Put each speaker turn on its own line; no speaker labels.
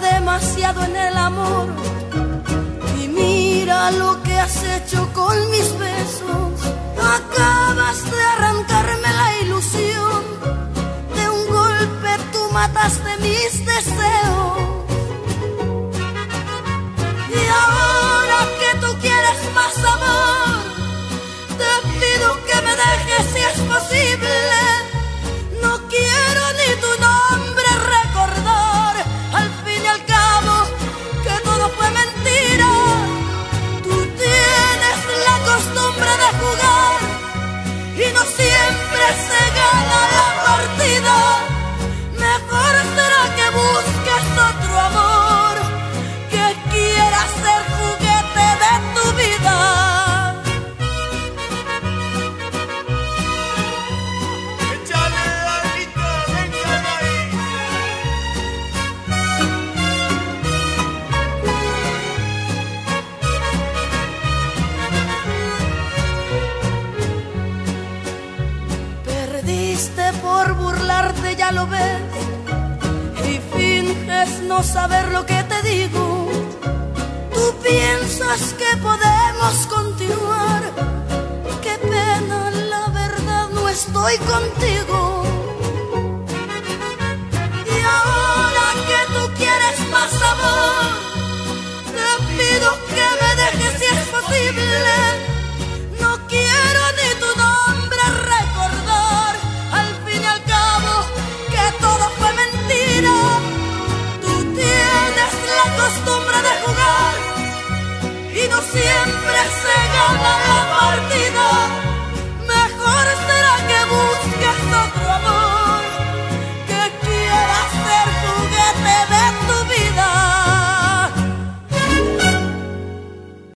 demasiado en el amor. Y mira lo que has hecho con mis besos. Acabas de arrancarme la ilusión. De un golpe tú mataste mis deseos. Y no siempre se gana la partida. Perdiste por burlarte, ya lo ves, y finges no saber lo que te digo. Tú piensas que podemos continuar, qué pena, la verdad no estoy contigo. Y ahora que tú quieres más amor, te pido que me dejes si es posible.